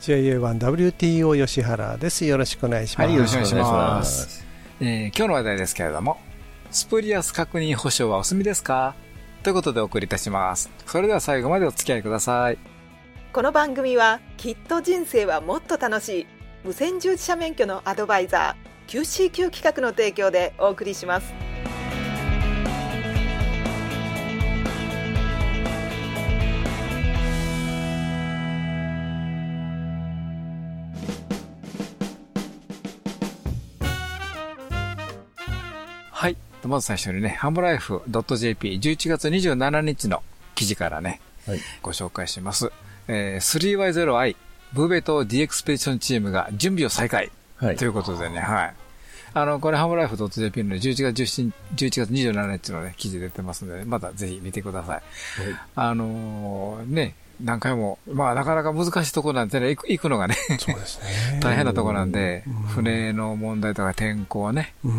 JA1WTO 吉原です。よろしくお願いします。はいよろしくお願いしますえー今日の話題ですけれども、スプリアス確認保証はお済みですか？ということでお送りいたします。それでは最後までお付き合いください。この番組はきっと人生はもっと楽しい無線従事者免許のアドバイザー QCQ 企画の提供でお送りしますまず最初にね、ハムライフ .jp11 月27日の記事からね、はい。ご紹介します。えー 3Y0i ブーベト D エクスペディションチームが準備を再開。はいとい。うことでね、はい。あの、これ、ハムライフ .jp の11月17 11月27日のね、記事出てますので、またぜひ見てください。あのーね、何回も、まあ、なかなか難しいところなんでね、行く行くのがね、そうですね。大変なところなんでうん、船の問題とか天候はね、うん。い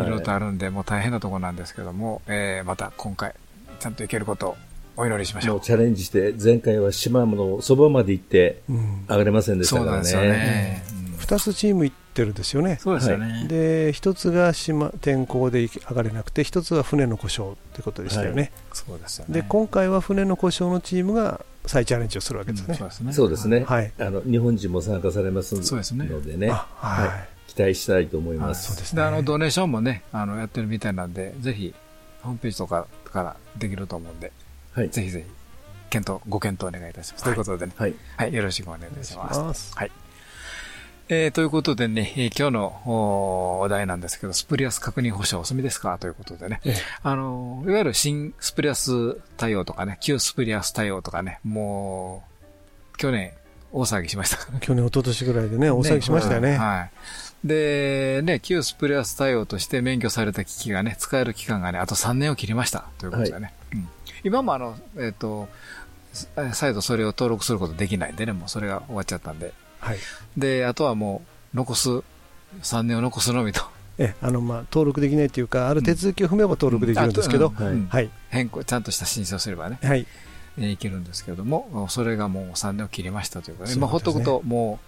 はいろいろとあるんで、もう大変なところなんですけども、えーまた今回、ちゃんと行けることをお祈りしましょう。もうチャレンジして、前回は島のそばまで行ってうん。上がれませんでしたからそうなんですよね二つチーム行ってるんですよね。そうですよね。で、一つが島天候で上がれなくて、一つは船の故障ってことでしたよね。そうですよね。で、今回は船の故障のチームが再チャレンジをするわけですね。そうですね。そうですね。はい。あの、日本人も参加されますそうですねのでね。あはい。期待したいと思いまそうす。ですね。で、あの、ドネーションもね、あの、やってるみたいなんで、ぜひ、ホームページとかからできると思うんで、はい。ぜひぜひ、検討、ご検討お願いいたします。ということでね、はい。はい、よろしくお願いいたしお願います。しますはい。えー、ということでね、えー今日のおお題なんですけど、スプリアス確認保証お済みですか？ということでね、ええあの、いわゆる新スプリアス対応とかね、旧スプリアス対応とかね、もう、去年、大騒ぎしました。去年、一昨年ぐらいでね、大騒ぎしましたよね。はい。で、ね、旧スプリアス対応として免許された機器がね、使える期間がね、あと3年を切りました。ということでね。うん今もあの、えっ、と、さ再度それを登録することできないんでね、もうそれが終わっちゃったんで。はい。で、あとはもう、残す、3年を残すのみと。え、あの、まあ、登録できないっていうか、ある手続きを踏めば登録できるんですけど。変更、ちゃんとした申請をすればね、はい。えーいけるんですけれども、それがもう3年を切りましたということで、まあ、ほっとくとも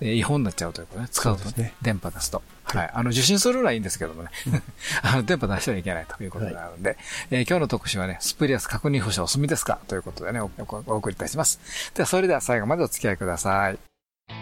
う、えー違法になっちゃうということね、使うとね電波出すと。はいはい。あの、受信するのはいいんですけどもね、あの、電波出してはいけないということになるんで、えー今日の特集はね、スプリアス確認保証お済みですか？ということでね、おおお送りいたします。では、それでは最後までお付き合いください。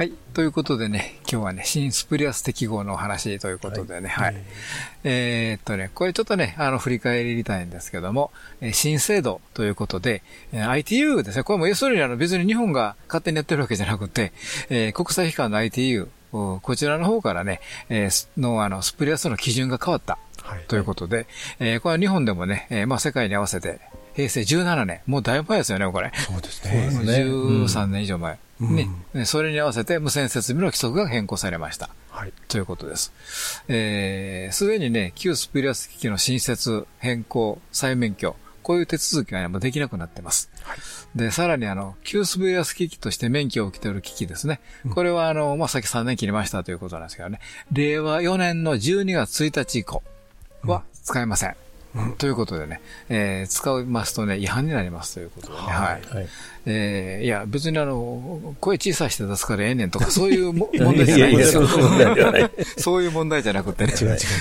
はい。ということでね、今日はね、新スプリアス適合のお話ということでね、はい。えーっとね、これちょっとね、あの、振り返りたいんですけども、えー新制度ということで、えー ITU ですね、これも要するにあの、別に日本が勝手にやってるわけじゃなくて、えー国際機関の ITU、おこちらの方からね、えーすの、あの、スプリアスの基準が変わった。はい。ということで、えーこれは日本でもね、えーまあ世界に合わせて、平成17年、もうだいぶ前ですよね、これ。そうですね。そうですね13年以上前。うんね。ねそれに合わせて無線設備の規則が変更されました。はい。ということです。えー、すでにね、旧スプリアス機器の新設、変更、再免許、こういう手続きがね、もうできなくなってます。で、さらにあの、旧スプリアス機器として免許を受けている機器ですね。これはあの、まあ、さっき3年切りましたということなんですけどね、令和4年の12月1日以降は使えません。ということでね、えー使いますとね、違反になりますということでね。はい。はい。えーいや、別にあの、声小さいして出すからええねんとか、そういうも 問題じゃない んですよ。そういう問題じゃなくてね。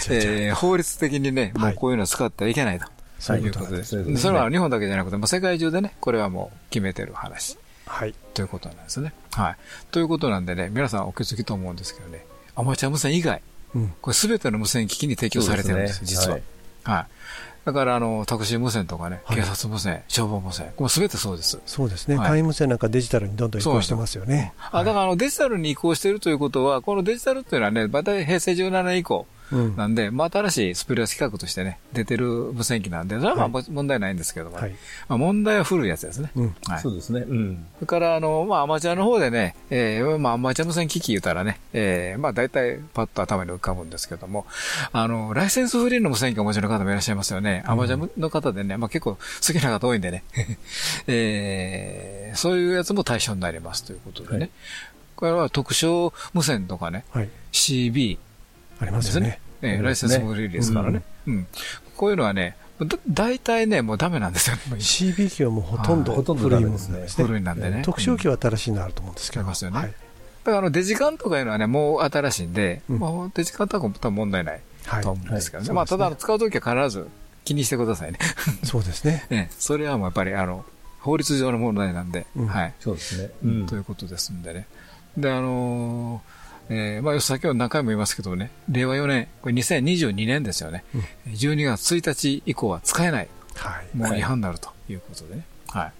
えー法律的にね、もはいうこういうの使ってはいけないと。そういうことです。そういそれは日本だけじゃなくて、もう世界中でね、これはもう決めてる話。はい。ということなんですね。はい。ということなんでね、皆さんお気づきと思うんですけどね、アマチュア無線以外、うん。これすべての無線機器に提供されてるんです、そう実は。ねはい。だから、あの、タクシー無線とかね、はい警察無線、消防無線、これすべてそうです。そうですね。はい簡易無線なんかデジタルにどんどん移行してますよね。あだからあのデジタルに移行しているということは、このデジタルっていうのはね、大体平成17年以降うん。なんで、まあ新しいスプリアス企画としてね、出てる無線機なんで、それはまあは問題ないんですけども、はい。まあ問題は古いやつですね。うん。はい。そうですね。うん。それから、あの、まあ、アマチュアの方でね、えーまあ、アマチュア無線機器言うたらね、えーまあ、大体、パッと頭に浮かぶんですけども、あの、ライセンスフリーの無線機をお持ちの方もいらっしゃいますよね。アマチュアの方でね、まあ、結構好きな方多いんでね、えーそういうやつも対象になりますということでね。はいこれは特徴無線とかね、はい。CB ありますよね。えーライセンスフリーですからね。うん。こういうのはね、だ大体ね、もうダメなんですよね。CB 機はもうほとんどほとんど古いもんですね。古いなんでね。特徴機は新しいのあると思うんですけど。ありますよねはい。だからあのデジカンとかいうのはね、もう新しいんで、うんまあ、デジカンとかも多分問題ないはいと。思うんですけどね。はいまあ、ただ使うときは必ず気にしてくださいね。そうですね。ね それはもうやっぱりあの、法律上の問題なんで、うんはい、そうですね。うん。ということですんでね。で、あのーえーまあ、先ほど何回も言いますけどね、令和4年、これ2022年ですよね。12月1日以降は使えない。はい。もう違反になるということでね。はい。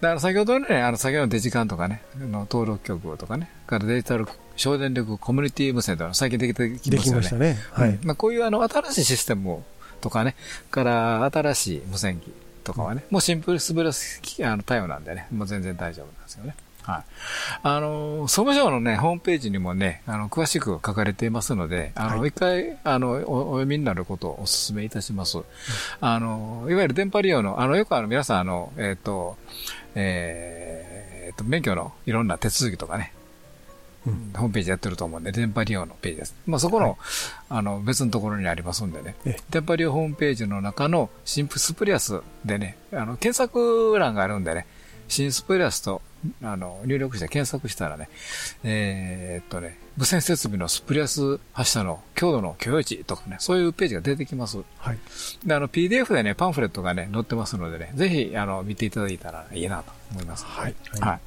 だから先ほどのね、あの、先ほどのデジカンとかね、あの登録局とかね、からデジタル省電力コミュニティ無線というのが最近できてきでますよね。したね。はいうん。まあ、こういうあの、新しいシステムとかね、から新しい無線機とかはね、もうシンプルスブレス機あの対応なんでね、もう全然大丈夫なんですよね。はい。あの、総務省のね、ホームページにもね、あの、詳しく書かれていますので、あの、はい一回、あの、おお読みになることをお勧めいたします。あの、いわゆる電波利用の、あの、よくあの、皆さん、あの、えっ、と、えーえーと、免許のいろんな手続きとかね、うんホームページやってると思うんで、電波利用のページです。まあ、そこの、はいあの、別のところにありますんでねええ、電波利用ホームページの中の新スプリアスでね、あの、検索欄があるんでね、新スプリアスと、あの、入力して検索したらね、えーっとね、無線設備のスプリアス発射の強度の許容値とかね、そういうページが出てきます。はい。で、あの、PDF でね、パンフレットがね、載ってますのでね、ぜひ、あの、見ていただいたらいいなと思います。はい。はい。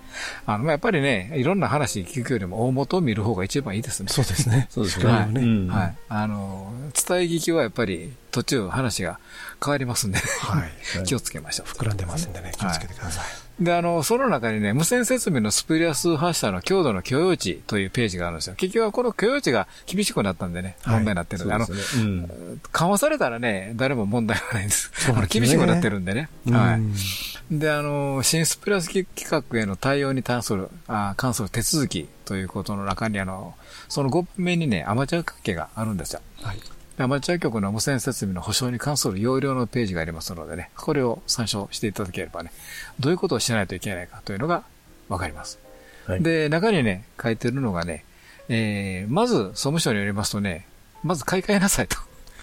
あの、まあやっぱりね、いろんな話聞くよりも大元を見る方が一番いいですね。そうですね。そうですね。うんはい。あの、伝え聞きはやっぱり途中話が変わりますんで、はい。気をつけましょう。膨らんでますんでね、気をつけてください。で、あの、その中にね、無線設備のスプリアス発射の強度の許容値というページがあるんですよ。結局はこの許容値が厳しくなったんでね、はい問題になってるんで、あの、緩和されたらね、誰も問題はないんです。厳しくなってるんでね。はい。うんで、あの、新スプラス企画への対応に関する、あ関する手続きということの中に、あの、その5番目にね、アマチュア関係があるんですよ。はい。でアマチュア局の無線設備の保証に関する要領のページがありますのでね、これを参照していただければね、どういうことをしないといけないかというのがわかります。はいで、中にね、書いてるのがね、えー、まず、総務省によりますとね、まず買い替えなさいと。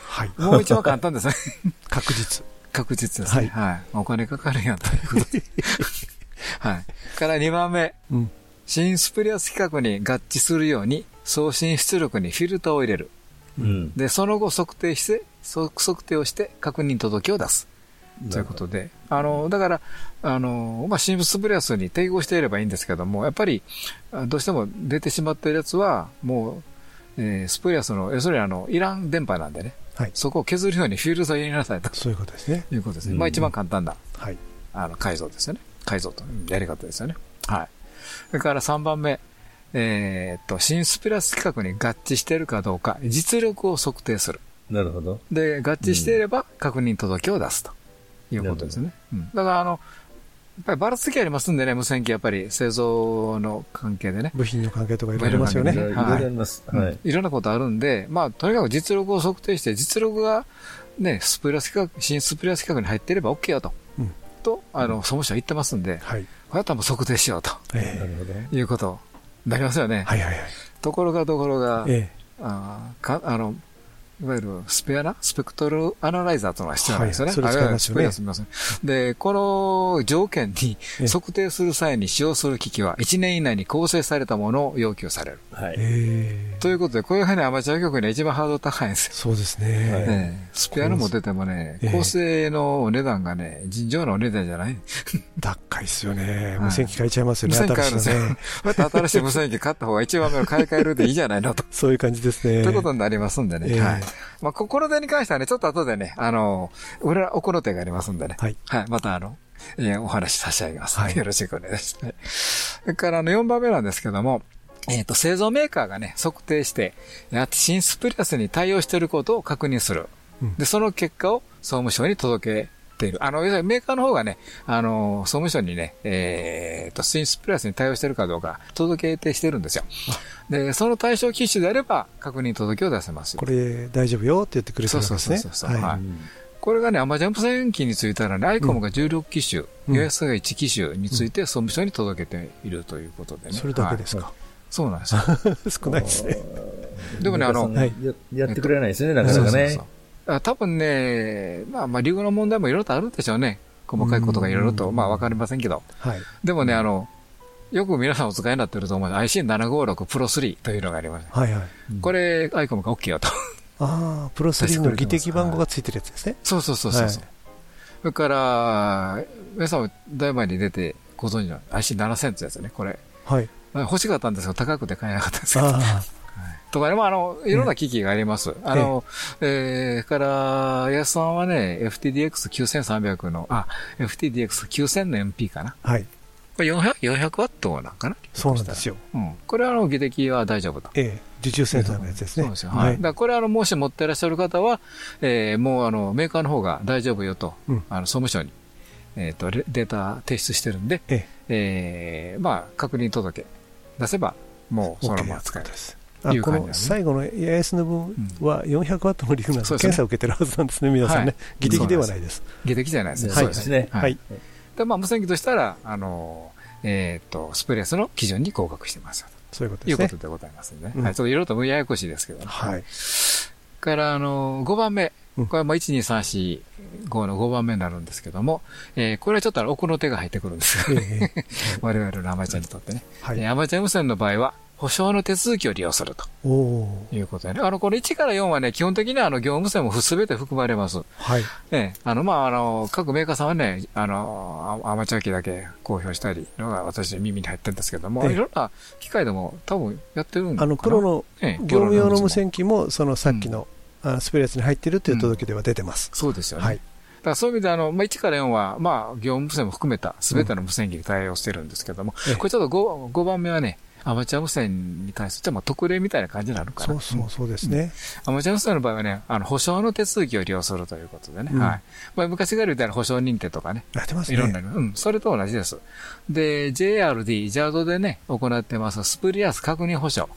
はい。もう一番簡単ですね。確実。確実ですね。はい。お金かかるやんということで。はい。から2番目。うん。新スプリアス規格に合致するように送信出力にフィルターを入れる。うん。で、その後測定して、測測定をして確認届を出す。ということで。あの、だから、あの、まあ、新スプリアスに適合していればいいんですけども、やっぱり、あどうしても出てしまっているやつは、もう、えースプリアスの、要するにあの、いらん電波なんでね。はい。そこを削るようにフィルターを入れなさいとそういうことですね。いうことですね。うんまあ、一番簡単な。はい。あの、改造ですよね。改造と、やり方ですよね。はい。それから3番目。えーっと、新スピラス規格に合致しているかどうか、実力を測定する。なるほど。で、合致していれば確認届を出すということですね。うん。だから、あの、やっぱりばらつきありますんでね、無線機やっぱり製造の関係でね。部品の関係とかいろいろありますよねい。ろいろあります。うんはい。いろんなことあるんで、まあ、とにかく実力を測定して、実力がね、スプリアス規格、新スプリアス規格に入っていれば OK よと。うんと、あの、総務省は言ってますんで、はい。これだったらもう測定しようと。えなるほど。いうことになりますよね。えはいはいはい。ところがところが、えあーかあのいわゆるスペアナ、スペクトルアナライザーというのが必要なんですよね。はいそれ使いますよねあスペアすみません。で、この条件にえ測定する際に使用する機器は1年以内に構成されたものを要求される。はい。ええということで、こういうふうにアマチュア局には一番ハードル高いんですよ。そうですね。はいええスペアの持っててもねええ、構成のお値段がね、尋常なお値段じゃない。高いですよね。はい無線機変えちゃいますよね、無線機変えるんです。また新しい無線機買った方が一番目を買い替えるでいいじゃないのと。そういう感じですね。ということになりますんでね。ええはい。まあ、ここの点に関してはね、ちょっと後でね、あの、俺ら、奥の手がありますんでね。はい。はい。またあの、えーお話し差し上げます。はいよろしくお願いします。それからあの、4番目なんですけども、えっ、と、製造メーカーがね、測定して、や新スプリアスに対応していることを確認する。うんで、その結果を総務省に届けている。あの、要するにメーカーの方がね、あの、総務省にね、えっ、と、新スプリアスに対応しているかどうか届けてしてるんですよ。で、その対象機種であれば、確認届を出せます。これ大丈夫よって言ってくれてるんですね。そうそうそうそうははいこれがね、アマジャンプ戦機についてはね、アイコムが16機種、うん US が1機種について総務省に届けているということでね。い。それだけですはいか。そうなんですよ。少ないですね。でもね、あの、皆さんややってくれないですよね、なかなかねそうそうそう。あ多分ね、まあまあ、流行の問題もいろいろとあるでしょうね。細かいことがいろいろと、うんまあわかりませんけど。はい。でもね、あの、よく皆さんお使いになってると思う IC756 プロ3というのがあります。はいはい。これ、アイコムが OK よと。ああ、プロ3 の技的番号がついてるやつですね。そうそうそうそう。はいそれから、皆さんもだいぶ前に出てご存知の IC7000 ってやつね、これ。はい。欲しかったんですけど、高くて買えなかったんですけど。あとかね、まあ、あの、いろんな機器があります。あの、えー、から、安さんはね、FTDX9300 の、あ、FTDX9000 の MP かな。あ、はい。これ400、400ワットなんかな？そうなんですよ。うん。これはあの、技的は大丈夫と。ええ、受注センターのやつですね。そうですよ。はい。だからこれあの、もし持ってらっしゃる方は、えー、もうあの、メーカーの方が大丈夫よと、うんあの、総務省に、えっ、と、レデータ提出してるんで、ええー、まあ、確認届出せば、もうそのまま使えるで。す。あこの最後の AIS の分は400ワットの理由なんですそうですね検査を受けてるはずなんですね、皆さんねはい。技的ではないです。技的じゃないですね。そうですね。ははいい。で、まあ、無線機としたら、あの、えっ、と、スプレースの基準に合格してますよそういうことですね。ことでございますね。うんはい。ちょっといろいろとややこしいですけどね。はい。から、あの、5番目。うんこれはまあ、1、2、3、4、5の5番目になるんですけども、えーこれはちょっと奥の手が入ってくるんですよ。ええ 我々のアマチュアにとってね。はいえーアマチュア無線の場合は、保証の手続きを利用するということでね。あの、この1から4はね、基本的にはあの、業務無線もすべて含まれます。はい。ええ、あの、まあ、あの、各メーカーさんはね、あの、あアマチュア機だけ公表したりのが私耳に入ってるんですけども、ええいろんな機械でも多分やってるんあの、プロのええ業務用の無線機も、そのさっきのあスペレスに入ってるっていう届け出は出てます。そうですよね。はい。だからそういう意味で、あの、まあ、1から4は、まあ、業務無線も含めた全ての無線機に対応してるんですけども、ええこれちょっと 5, 5番目はね、アマチュア無線に対する、まあ、特例みたいな感じになるかな。そうそうそうですね。アマチュア無線の場合はね、あの、保証の手続きを利用するということでね。うんはい。まあ、昔から言ったら保証認定とかね。やってますいろんなね。の、うん、それと同じです。で、JRD、ジャードでね、行ってますスプリアス確認保証。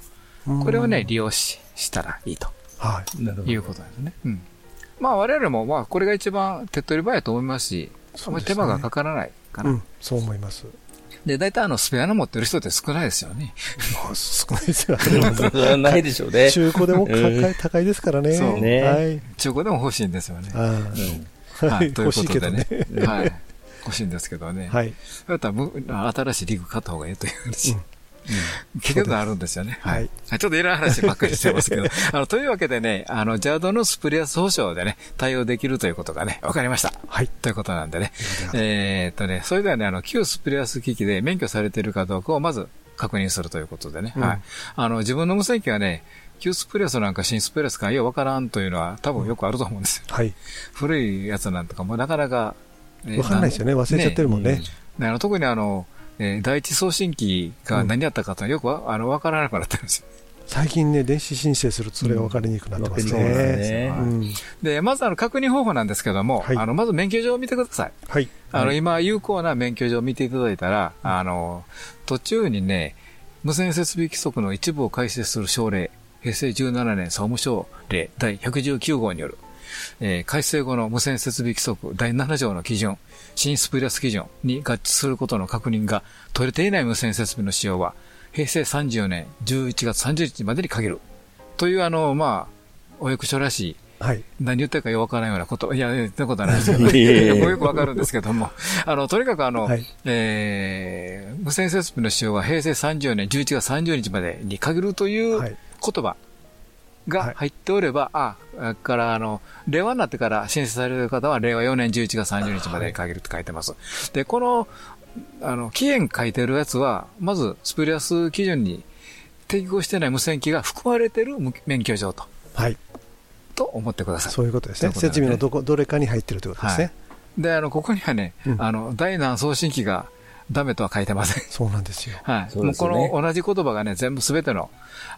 うんこれをね、利用ししたらいいとはい。なるほど。いうことなんですね。うん。まあ、我々も、まあ、これが一番手っ取り早いと思いますし、あまり手間がかからないかな。うん、そう思います。で、大体あの、スペアの持ってる人って少ないですよね。まあ少ないですよ。ないでしょうね。中古でも高いですからね。そうねはい。中古でも欲しいんですよね。あうんあはい。という欲しいけどことでねね。。はい。欲しいんですけどね。はい。だったらむ、新しいリグ買った方がいいという話。うん結局あるんですよね。はい。ちょっといろいろ話ばっかりしてますけど。あの、というわけでね、あの、 JARD のスプリアス保証でね、対応できるということがね、わかりました。はい。ということなんでね。えーっとね、それではね、あの、旧スプリアス機器で免許されているかどうかをまず確認するということでね。うんはい。あの、自分の無線機はね、旧スプリアスなんか新スプリアスかようわからんというのは多分よくあると思うんですよ。はい。古いやつなんとかもなかなか、えーわかんないですよね。忘れちゃってるもんね。ねあの特にあの、えー第一送信機が何やったかというのはよくわ、あの、わからなくなってるんですよ。最近ね、電子申請するとそれが分かりにくくなってますね。ですねうんで、まずあの、確認方法なんですけども、はいあの、まず免許証を見てください。はい。あの、今、有効な免許証を見ていただいたら、あの、途中にね、無線設備規則の一部を改正する省令、平成17年総務省令第119号による、えー改正後の無線設備規則第7条の基準、新スプリアス基準に合致することの確認が取れていない無線設備の使用は、平成30年11月30日までに限る。という、あの、まあ、お役所らしい、はい。何言ってるかよくわからないようなこと、いや、言ったことはないですけど、よくわかるんですけども、あの、とにかくあの、はいえー無線設備の使用は平成30年11月30日までに限るというはい言葉が入っておれば、あ、あから、あの、令和になってから申請される方は令和4年11月30日までに限るって書いてます。で、この、あの、期限書いてるやつは、まず、スプリアス基準に適合してない無線機が含まれてる無免許証と、はい。と思ってください。そういうことですね。設備のどこ、どれかに入ってるということですね。で、あの、ここにはね、うんあの、大難送信機がダメとは書いてません。そうなんですよ。はい。そうもうこの同じ言葉がね、全部すべての、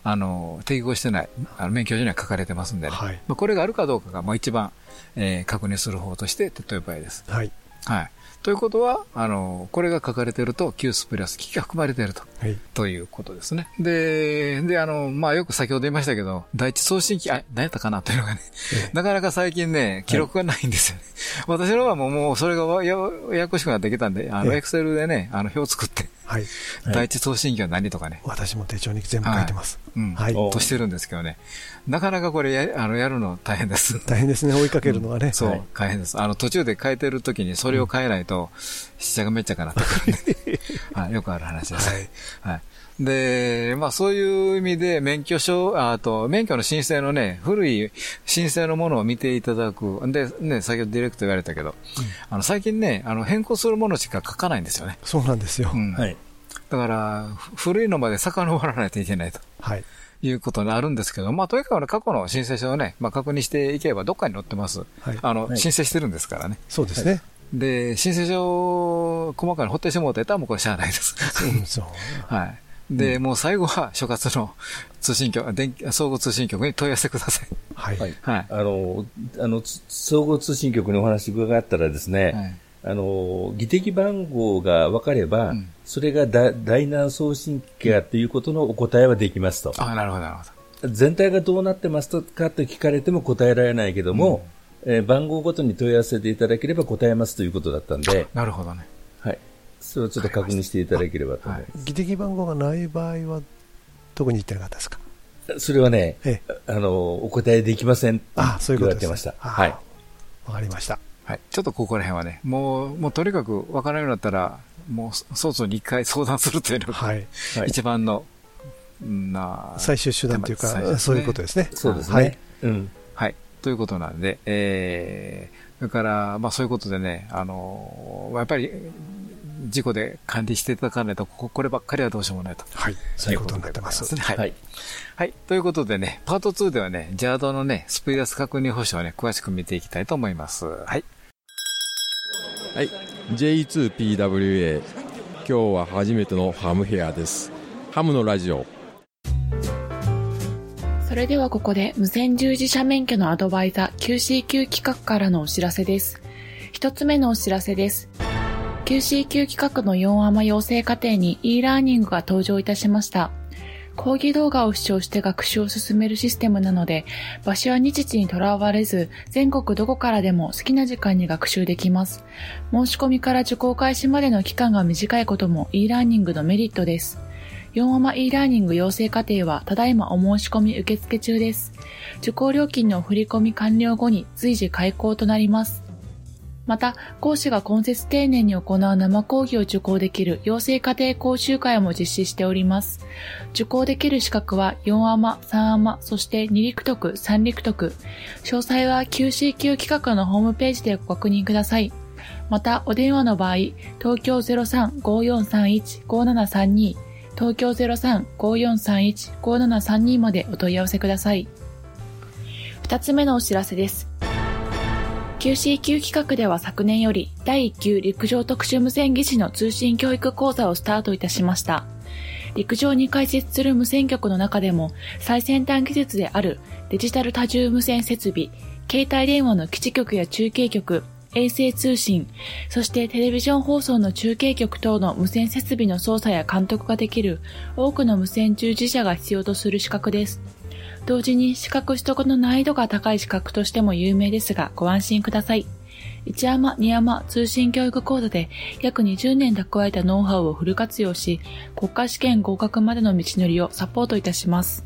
あの、適合してない、あの免許証には書かれてますんでね。はいまあこれがあるかどうかがもう一番、えー確認する方として手っ取り早いです。はい。はい。ということは、あの、これが書かれていると、旧スプラス機器が含まれていると。はい。ということですね。で、で、あの、まあ、よく先ほど言いましたけど、第一送信機、あ、何やったかなというのがね、なかなか最近ね、記録がないんですよね。私の方はもう、もうそれがわやややこしくなってきたんで、あの、ええエクセルでね、あの、表を作って、はい。はい第一送信機は何とかね、私も手帳に全部書いてます。うん、はいとしてるんですけどね、なかなかこれや、あの、やるの大変です。大変ですね、追いかけるのはね。そう、はい大変です。あの、途中で変えてる時にそれを変えないと、しっちゃがめっちゃかなってくるんで、はい、よくある話です。はい。はい。で、まあそういう意味で免許証、ああと免許の申請のね、古い申請のものを見ていただく。で、ね、先ほどディレクト言われたけど、あの最近ね、あの変更するものしか書かないんですよね。そうなんですよう。ん。はい。だから、ふ古いのまで遡らないといけないとはい。いうことになるんですけど、まあとにかくね過去の申請書をね、まあ確認していけばどっかに載ってます。はい。あの、はい申請してるんですからね。そうですね。で、申請書を細かに掘ってしもうてたらもうこれしゃあないです。うんそう。はい。で、もう最後は所括の通信局、電気総合通信局に問い合わせてください。はい。はいはい。あの、あの、つ総合通信局にお話伺ったらですね、はいあの、議的番号が分かれば、うんそれがだ大難送信機かということのお答えはできますと。あ、なるほど、なるほど。全体がどうなってますかと聞かれても答えられないけども、えー番号ごとに問い合わせていただければ答えますということだったんで、なるほどね。はい。それをちょっと確認していただければと思います。議的番号がない場合は、どこに行ってなかったですか？それはね、ええ。あの、お答えできませんってあ、そういうこと。言われてました。あはい。。わかりました。はい。ちょっとここら辺はね、もう、もうとにかく分からないようになったら、もう、早々に一回相談するというのが、はい。はい一番の、うんな最終手段というか、ねそういうことですね。そうですね。はいうん。はい。ということなんで、えー、それから、まあそういうことでね、あのーやっぱり、事故で管理していただかないと、ここればっかりはどうしようもないと。はい。そういうことになってます。はい。はい。はい。ということでね、パート2ではね、ジャードのね、スピーダス確認保証をね、詳しく見ていきたいと思います。はい。はい、J2PWA 今日は初めてのハムヘアですハムのラジオそれではここで無線従事者免許のアドバイザー QCQ 企画からのお知らせです。一つ目のお知らせです。QCQ 企画の4アマ養成課程に e ラーニングが登場いたしました。講義動画を視聴して学習を進めるシステムなので、場所や日時にとらわれず、全国どこからでも好きな時間に学習できます。申し込みから受講開始までの期間が短いことも e ラーニングのメリットです。4アマ e ラーニング養成課程はただいまお申し込み受付中です。受講料金の振り込み完了後に随時開講となります。また、講師が今節丁寧に行う生講義を受講できる養成課程講習会も実施しております。受講できる資格は4アマ、3アマ、そして2陸徳、3陸徳。詳細は QCQ 企画のホームページでご確認ください。また、お電話の場合、東京03-5431-5732東京03-5431-5732までお問い合わせください。二つ目のお知らせです。QCQ 企画では昨年より第1級陸上特殊無線技師の通信教育講座をスタートいたしました。陸上に開設する無線局の中でも最先端技術であるデジタル多重無線設備、携帯電話の基地局や中継局、衛星通信、そしてテレビジョン放送の中継局等の無線設備の操作や監督ができる多くの無線従事者が必要とする資格です。同時に資格取得の難易度が高い資格としても有名ですがご安心ください。一山二山通信教育講座で約20年蓄えたノウハウをフル活用し、国家試験合格までの道のりをサポートいたします。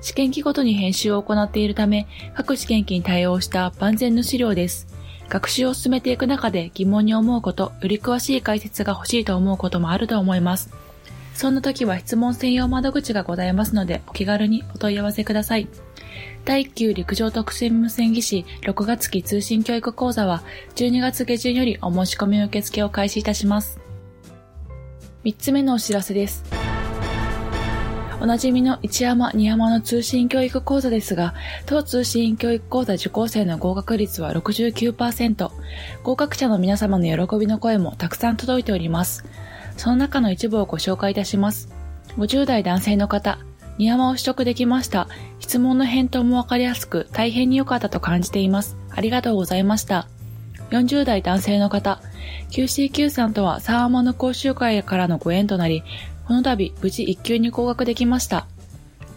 試験機ごとに編集を行っているため、各試験機に対応した万全の資料です。学習を進めていく中で疑問に思うこと、より詳しい解説が欲しいと思うこともあると思います。そんな時は質問専用窓口がございますので、お気軽にお問い合わせください。第1級陸上特選無線技師6月期通信教育講座は12月下旬よりお申し込み受付を開始いたします。3つ目のお知らせです。おなじみの一山二山の通信教育講座ですが、当通信教育講座受講生の合格率は69%。合格者の皆様の喜びの声もたくさん届いております。その中の一部をご紹介いたします。50代男性の方、二山を取得できました。質問の返答もわかりやすく、大変に良かったと感じています。ありがとうございました。40代男性の方、QCQ さんとはサーマの講習会からのご縁となり、この度無事1級に合格できました。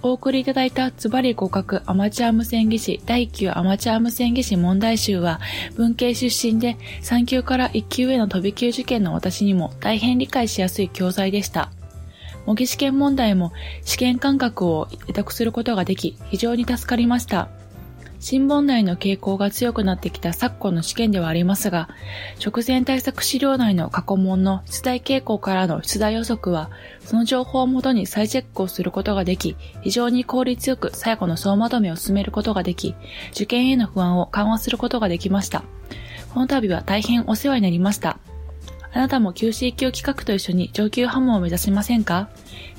お送りいただいたズバリ合格アマチュア無線技師第1級アマチュア無線技師問題集は文系出身で3級から1級への飛び級受験の私にも大変理解しやすい教材でした。模擬試験問題も試験感覚を得得することができ非常に助かりました。新問題の傾向が強くなってきた昨今の試験ではありますが、直前対策資料内の過去問の出題傾向からの出題予測は、その情報をもとに再チェックをすることができ、非常に効率よく最後の総まとめを進めることができ、受験への不安を緩和することができました。この度は大変お世話になりました。あなたも QC 級企画と一緒に上級ハムを目指しませんか？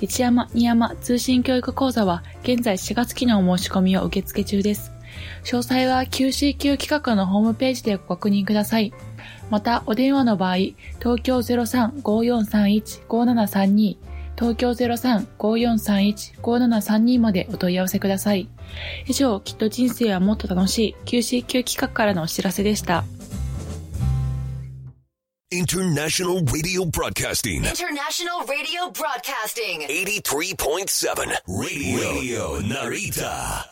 一山二山通信教育講座は現在4月期のお申し込みを受付中です。詳細は QCQ 企画のホームページでご確認ください。また、お電話の場合、東京03-5431-5732、東京03-5431-5732までお問い合わせください。以上、きっと人生はもっと楽しい QCQ 企画からのお知らせでした。International Radio Broadcasting. International Radio Broadcasting. 83.7 Radio, Radio Narita.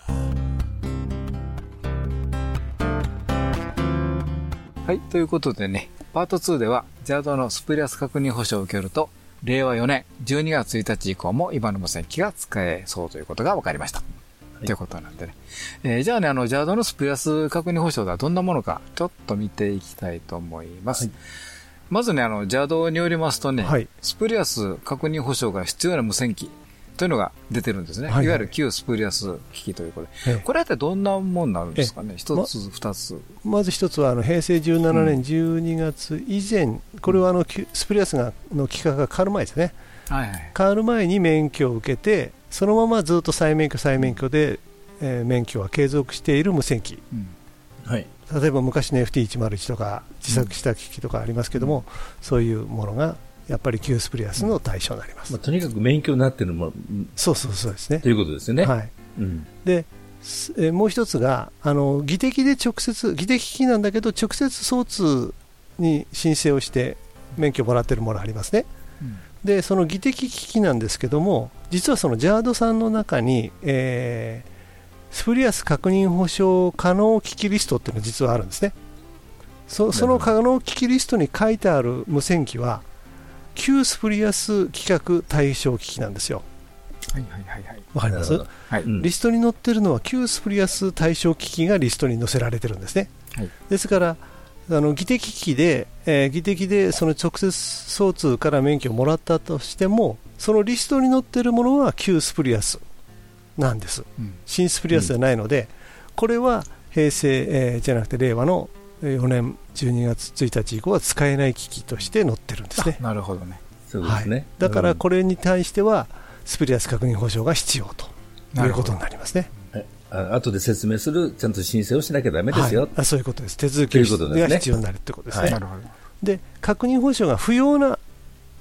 はい、ということでね、パート2では、JAD のスプリアス確認保証を受けると、令和4年12月1日以降も今の無線機が使えそうということが分かりました。ということなんでね。えーじゃあね、あの、JAD のスプリアス確認保証ではどんなものか、ちょっと見ていきたいと思います。まずね、あの、JAD によりますとね、はいスプリアス確認保証が必要な無線機というのが出てるんですね。はいはいいわゆる旧スプリアス機器ということで。ええこれは一体どんなものになるんですかね？え一つ、二つ。まず一つはあの平成17年12月以前、これはあのきスプリアスがの規格が変わる前ですね、はいはい。変わる前に免許を受けて、そのままずっと再免許、再免許で、えー免許は継続している無線機、うんはい。例えば昔の FT101 とか自作した機器とかありますけども、そういうものがやっぱり旧スプリアスの対象になります。まあ、とにかく免許になってるのも、うんそうそうそうですねと。いうことですよね。はいうん。ですえーもう一つがあの技的で直接技的機器なんだけど直接相通に申請をして免許もらってるものありますね、うんでその技適機器なんですけども実はその JAD さんの中に、えースプリアス確認保証可能機器リストっていうのが実はあるんですねそその可能機器リストに書いてある無線機は旧スプリアス規格対象機器なんですよ。はいはいはいはい。わかります？はい。うん。リストに載ってるのは旧スプリアス対象機器がリストに載せられてるんですね、はい。ですからあの技適機器で、えー技適でその直接総通から免許をもらったとしてもそのリストに載ってるものは旧スプリアスなんです。うん。新スプリアスじゃないので、これは平成、えーじゃなくて令和の4年12月1日以降は使えない機器として載ってるんですね。なるほどね。そうですね。はい、だからこれに対しては、スプリアス確認保証が必要ということになりますね。あ後で説明する、ちゃんと申請をしなきゃだめですよ、はい、あそういうことです、手続きが必要になるということですね。はい、で確認保証が不要な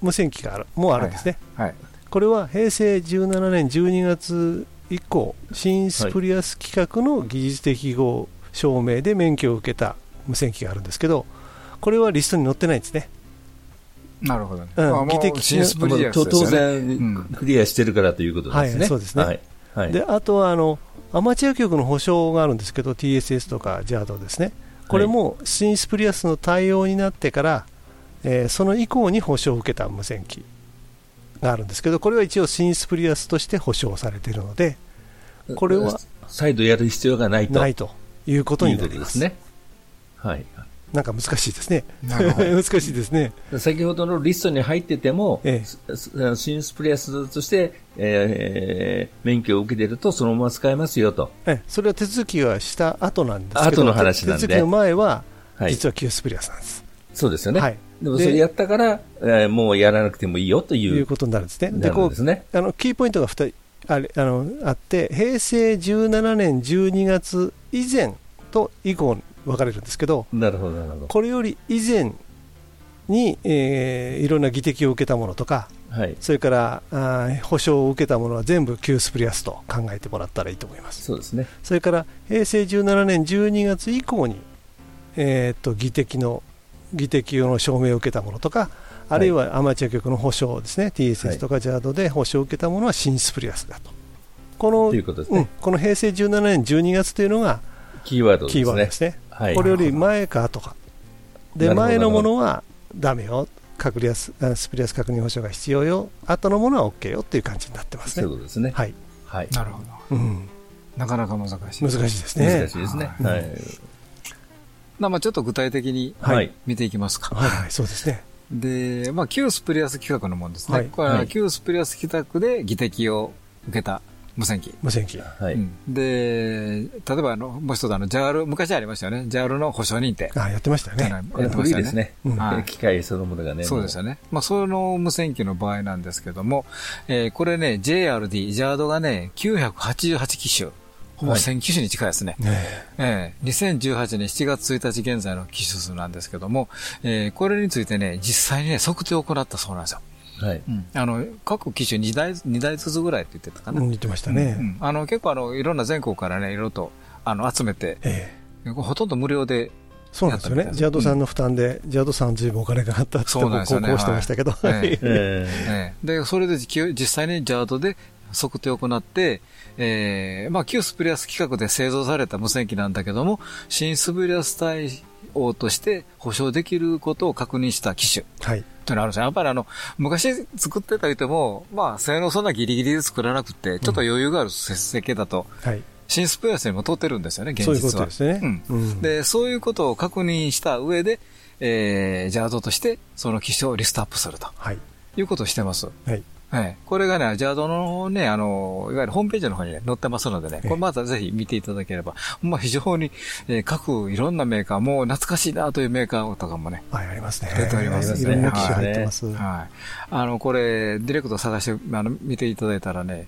無線機があるもあるんですね、はい、これは平成17年12月以降、新スプリアス規格の技術適合証明で免許を受けた無線機があるんですけど、これはリストに載ってないんですね。なるほどね。うん、技適新スプリアス、ね、当然、クリアしてるからということですね。はい、そうですね。はい、であとはあのアマチュア局の保証があるんですけど、TSS とか JARD ですね、これも新スプリアスの対応になってから、えー、その以降に保証を受けた無線機があるんですけど、これは一応新スプリアスとして保証されているので、これは再度やる必要がないとないということになります。ねはい、なんか難しいですね。難しいですね。先ほどのリストに入ってても、ええ、新スプレスとして、えー、免許を受けていると、そのまま使えますよと。ええ、それは手続きはした後なんですけど、後の話なんで。手続きの前は、実は旧スプレスなんです。そうですよね。はい。でもそれやったから、えー、もうやらなくてもいいよという。いうことになるんですね。で、こう、ね、あの、キーポイントが2人、あれあのあって平成17年12月以前と以降分かれるんですけど、なるほどなるほど。これより以前に、えー、いろんな技適を受けたものとか、はい、それからあ保証を受けたものは全部旧スプリアスと考えてもらったらいいと思います。そうですね。それから平成17年12月以降に、えー、っと技適の技適の証明を受けたものとか、あるいはアマチュア局の保証ですね、はい、TSS とか JARD で保証を受けたものは新スプリアスだと。この、ね。うん、この平成17年12月というのがキーワードですね。キーワードですねはい、これより前か後か。で、前のものはだめよ。確リアススプリアス確認保証が必要よ、後のものは OK よっていう感じになってますね。そういうことですね。はい。はい、なるほど。うん。なかなか難しい。難しいですね。難しいですね。はい。まあちょっと具体的に見ていきますか。はい、はい、そうですね。で、まあ旧スプリアス規格のものですね。はい、これは旧スプリアス規格で技適を受けた無線機。無線機。はい。うん、で、例えばあの、もう一つあの、JAL、昔ありましたよね。JAL の保証認定。あ、やってましたね。やってましたね。ですね。はい、機械そのものがね。そうですよね。まあ、その無線機の場合なんですけども、えー、これね、JRD、JAD がね、988機種。ほぼ1000機種に近いですね。はい、えー、2018年7月1日現在の機種数なんですけども、えー、これについてね、実際にね、測定を行ったそうなんですよ。はい。うん、あの、各機種2台、2台ずつぐらいって言ってたかな。言ってましたね。うん、あの、結構あの、いろんな全国からね、いろいろと、あの、集めて、ええ、ほとんど無料で、そうなんですよね。 JARD さんの負担で、 JARD さんずいぶんお金がかかったってそうなんですよね。してましたけど。で、それで実際に JARD で測定を行って、えー、まあ、旧スプリアス規格で製造された無線機なんだけども、新スプリアス対応として保証できることを確認した機種。はい。のあるんですよ。やっぱりあの、昔作ってた言っても、まあ、性能そんなギリギリで作らなくて、ちょっと余裕がある設計だと、はい。新スプレアスにも通ってるんですよね、現実は。そういうことですね。うん。で、そういうことを確認した上で、えー、ジャードとして、その機種をリストアップすると。はい。いうことをしてます。はい。はい。これがね、ジャードのね、あの、いわゆるホームページの方に、ね、載ってますのでね、これまたぜひ見ていただければ、まあ非常に、えー、各いろんなメーカー、もう懐かしいなというメーカーとかもね、はい、ありますね。出ておりますね。いろんな機種入ってます。はい。あの、これ、ディレクト探して、あの、見ていただいたらね、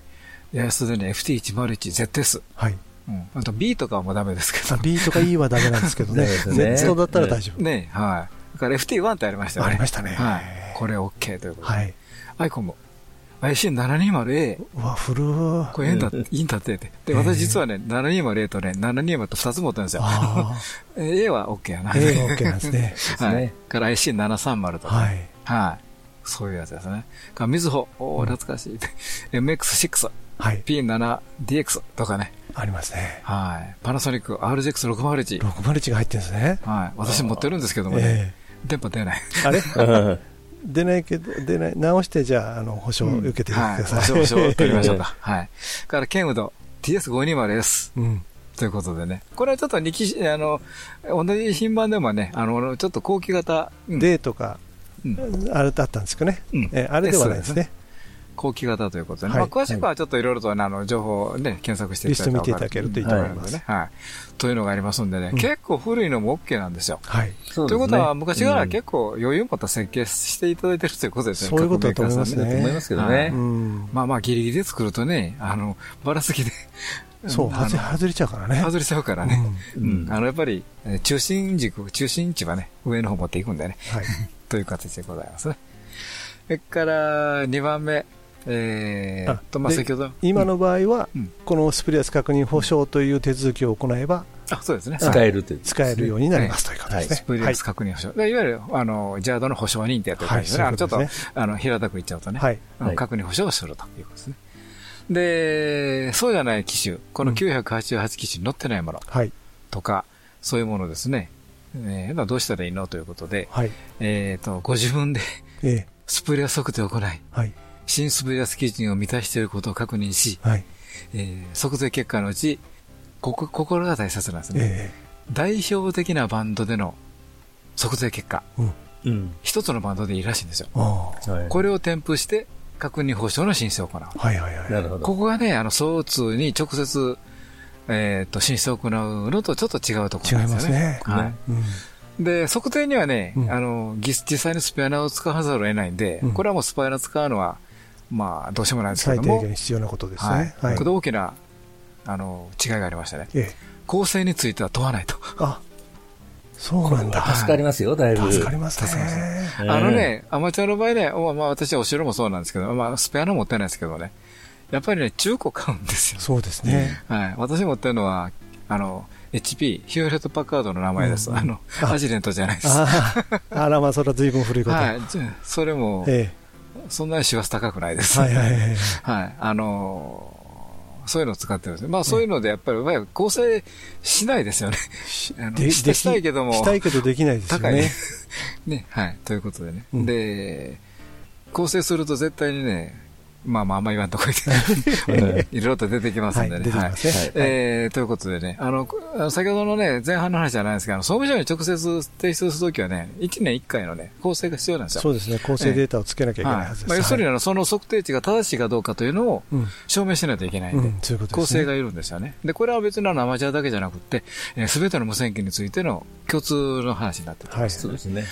いや、すでに FT101ZS。はい。うん。あと B とかはもうダメですけど。B とか E はダメなんですけどね。Z だったら大丈夫。ね、はい。だから FT1 ってありましたよね。ありましたね。はい。これ OK ということで。はい。アイコンも IC720A。うわ、古ー。これ、だ、いいんだってって。で、私実はね、720A とね、720と2つ持ってるんですよ。A は OK やな。A は OK なん ですね。はい。から IC730 とか。はい。はい。そういうやつですね。から、みずほ。お懐かしい。MX6。はい。P7DX とかね。ありますね。はい。パナソニック RGX601。601が入ってるんですね。はい。私持ってるんですけどもね。電波出ない。あれ？出ないけど、出ない、直してじゃあ、あの、保証を受けてください。うんはい、保証、保証取りましょうか。はい。から、ケンウド TS520S。うん。ということでね。これはちょっと2機、あの、同じ品番でもね、あの、ちょっと後期型。うん、デーとか、うん、あれだったんですかね。うん、えあれではないですね。後期型ということでね。はいまあ、詳しくはちょっといろいろとねあの情報をね、検索していただいたらリスト見ていただけるといいと思いますね。はい。というのがありますんでね、うん結構古いのも OK なんですよ。はい。ということは、昔からうん結構余裕を持った設計していただいてるということですよね。そういうことだと思いますね思いますけどね。まあまあ、ギリギリで作るとね、あの、ばらつきで、そう、外外れちゃうからね。外れちゃうからね。ううんん。あの、やっぱり、えー中心軸、中心値はね、上の方持っていくんでね。はい。という形でございますね。それから、2番目。えーっと、まあ、で先ほど。今の場合はうん、このスプレアス確認保証という手続きを行えば、あ、そうですね。使えるという。使えるようになりますということですね。スプリアス確認保証。でいわゆる、あの、ジャードの保証認定という感じですね。はいあの、ちょっとあの、平たく言っちゃうとね。はい。確認保証をするということですね。で、そうじゃない機種、このうん988機種に載ってないものはい。とか、そういうものですね。えーどうしたらいいのということで、はい。えっ、と、ご自分でええ。スプレア測定を行い、はい。新スプレアス基準を満たしていることを確認し、はい。えー測定結果のうち、ここ、心が大切なんですね。え代表的なバンドでの測定結果、え。うん。うん。一つのバンドでいいらしいんですよ。これを添付して、確認保証の申請を行う。はいはいはい。なるほど。ここがね、あの、相通に直接、えっ、と、申請を行うのとちょっと違うところ違ないんですよね。ますね。はい。うん。で、測定にはね、うんあの、ぎ実際にスペアナーを使わざるを得ないんで、うんこれはもうスペアナー使うのは、まあ、どうしようもないんですけ最低ども、限必要なことですはいね。はいこ。れ大きな、あの、違いがありましたね。ええ。構成については問わないと。あ、そうなんだ。助かりますよ、だいぶ。助かります助かりますね。ええあの。ね、アマチュアの場合ね、まあ、まあ私はお城もそうなんですけど、まあ、スペアナー持ってないですけどね、やっぱりね、中古買うんですよ。そうですね。はい。私持ってるのは、あの、HP、ヒューレット・パッカードの名前です。うんあの、あアジレントじゃないです。あらまあ、それは随分古いこと。はい。それも、えそんなに周波数高くないでえ。す。はいはいはい。はい。あのーそういうのを使ってるんですね。まあそういうので、やっぱり、まあ構成しないですよね。あのでしたいけども。したいけどできないですよ高いねね。ね。はい。ということでね。うんで、構成すると絶対にね、まあまああんま言わんとこいて、いろいろと出てきますんでね。はいということでね、あの、先ほどのね、前半の話じゃないですけど、総務省に直接提出するときはね、1年1回のね、構成が必要なんですよ。そうですね。構成データをつけなきゃいけないはずです。まあ、要するにその測定値が正しいかどうかというのを証明しないといけないんで。構成がいるんですよね。で、これは別にアマチュアだけじゃなくって、す、べ、ての無線機についての共通の話になってるんですそうですね。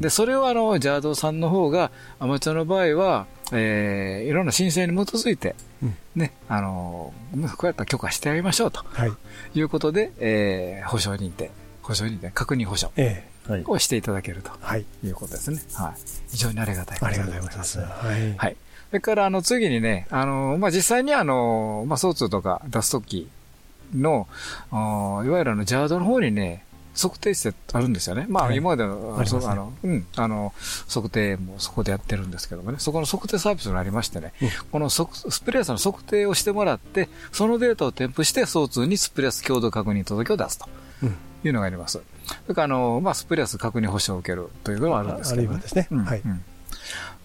で、それをあの、ジャードさんの方が、アマチュアの場合は、えー、いろんな申請に基づいて、うんね、あの、こうやったら許可してあげましょうとはい。いうことで、えー、保証認定、保証認定、確認保証ええ。はい。をしていただけるとはい。いうことですね。はい。非常にありがたいこありとでがとうございます。ははい。はい。それから、あの、次にね、あの、まあ、実際にあの、まあ、ソーツとか出すときの、いわゆるあの、ジャードの方にね、測定してあるんですよね。まあ、はい。今までの、あね。の、うん、あの、測定もそこでやってるんですけどもね、そこの測定サービスがありましてね、うん。この測スプレースの測定をしてもらって、そのデータを添付して、ソーツにスプレース共同確認届を出すと。うん。いうのがあります。それから、あの、まあ、スプレース確認保証を受けるというのがあるんですあけど、るいはですね。うん。はい。うん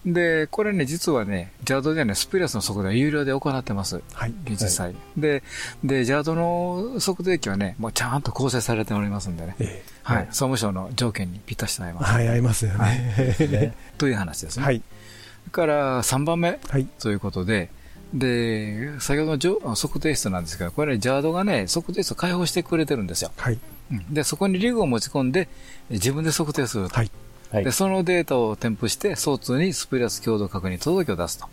で、これね、実はね、ジャードではね、スプレースの測定は有料で行ってます。はい。実際に。で、で、ジャードの測定器はね、もうちゃんと構成されておりますんでね。えはい。総務省の条件にぴったしと合いえ。ます。はい、合いますよね。ねという話ですね。はい。から3番目はい。ということで、で、先ほどのじょ測定室なんですけど、これね、ジャードがね、測定室を開放してくれてるんですよ。はい。うんで、そこにリグを持ち込んで、自分で測定すると。はい。はいで、。そのデータを添付して、相通にスプレース共同確認届を出すと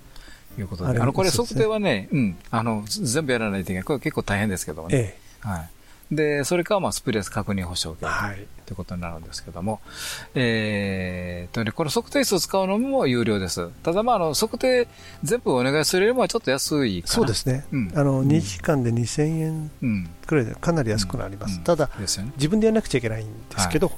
いうことで、あの、これ測定はね、うん、あの、ず全部やらないといけない。これ結構大変ですけどもね。えはい。で、それからまあスプレース確認保証え。はい。ということになるんですけども、えー、とね、この測定数を使うのも有料です。ただまあ、あの、測定全部お願いするよりもはちょっと安いかな。そうですねうん。あの、2時間で2000円うん。くらいでかなり安くなりまうん。すただ、ね。自分でやらなくちゃいけないんですけど、